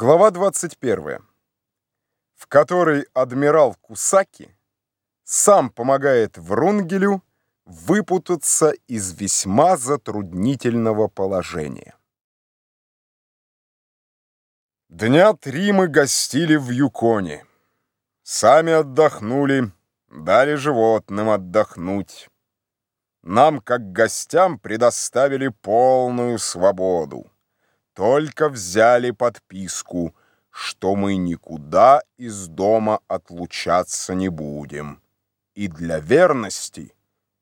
Глава 21, в которой адмирал Кусаки сам помогает Врунгелю выпутаться из весьма затруднительного положения. Дня три мы гостили в Юконе. Сами отдохнули, дали животным отдохнуть. Нам, как гостям, предоставили полную свободу только взяли подписку, что мы никуда из дома отлучаться не будем. И для верности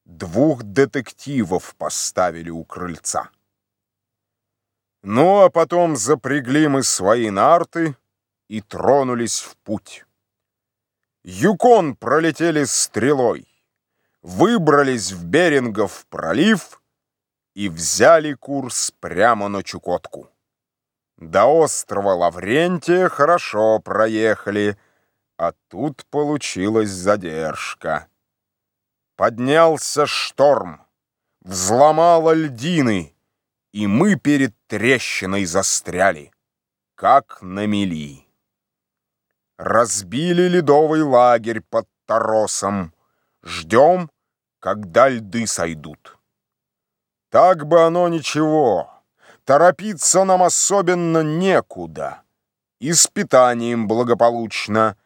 двух детективов поставили у крыльца. Ну, а потом запрягли мы свои нарты и тронулись в путь. Юкон пролетели стрелой, выбрались в Берингов пролив и взяли курс прямо на Чукотку. До острова Лаврентия хорошо проехали, а тут получилась задержка. Поднялся шторм, взломало льдины, и мы перед трещиной застряли, как на мели. Разбили ледовый лагерь под торосом, ждем, когда льды сойдут. Так бы оно ничего, Торопиться нам особенно некуда. И благополучно.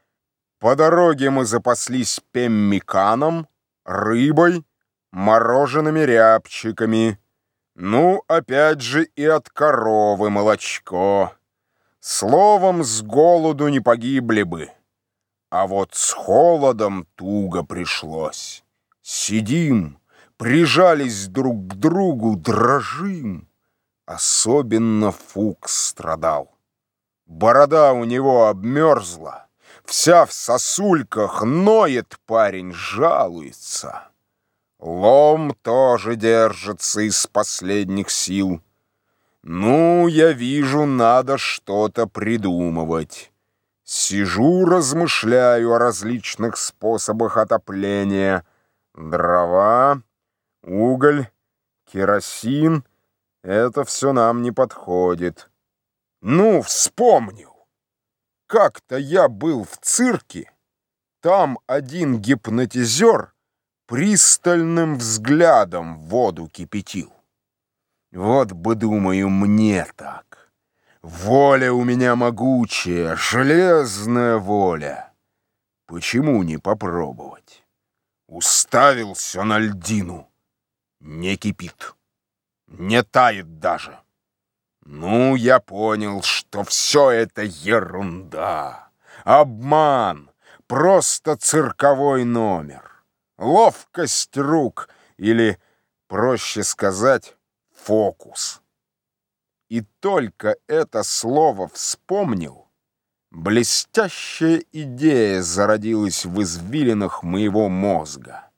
По дороге мы запаслись пеммиканом, рыбой, морожеными рябчиками. Ну, опять же, и от коровы молочко. Словом, с голоду не погибли бы. А вот с холодом туго пришлось. Сидим, прижались друг к другу, дрожим. Особенно Фукс страдал. Борода у него обмерзла, вся в сосульках, ноет парень, жалуется. Лом тоже держится из последних сил. Ну, я вижу, надо что-то придумывать. Сижу, размышляю о различных способах отопления. Дрова, уголь, керосин — это все нам не подходит. Ну, вспомнил. Как-то я был в цирке. Там один гипнотизер пристальным взглядом воду кипятил. Вот бы, думаю, мне так. Воля у меня могучая, железная воля. Почему не попробовать? Уставился на льдину. Не кипит не тает даже. Ну, я понял, что все это ерунда, обман, просто цирковой номер, ловкость рук или, проще сказать, фокус. И только это слово вспомнил, блестящая идея зародилась в извилинах моего мозга.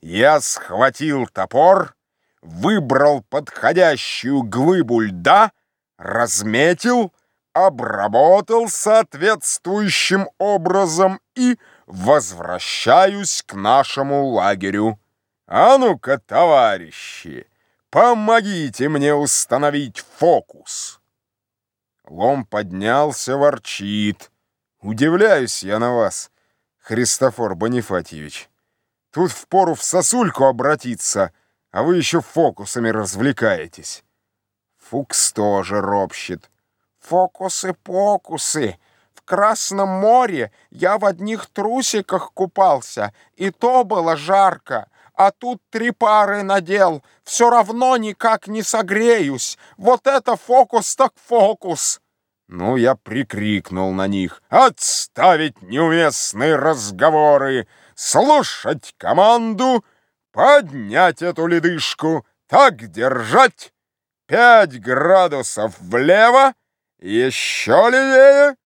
Я схватил топор выбрал подходящую глыбу льда, разметил, обработал соответствующим образом и возвращаюсь к нашему лагерю. А ну-ка, товарищи, помогите мне установить фокус. Лом поднялся, ворчит. Удивляюсь я на вас, Христофор Бонифатьевич. Тут впору в сосульку обратиться — а вы еще фокусами развлекаетесь. Фукс тоже ропщет. Фокусы-покусы. В Красном море я в одних трусиках купался, и то было жарко. А тут три пары надел, все равно никак не согреюсь. Вот это фокус так фокус. Ну, я прикрикнул на них. «Отставить неуместные разговоры! Слушать команду!» Поднять эту ледышку, так держать. Пять градусов влево, еще левее.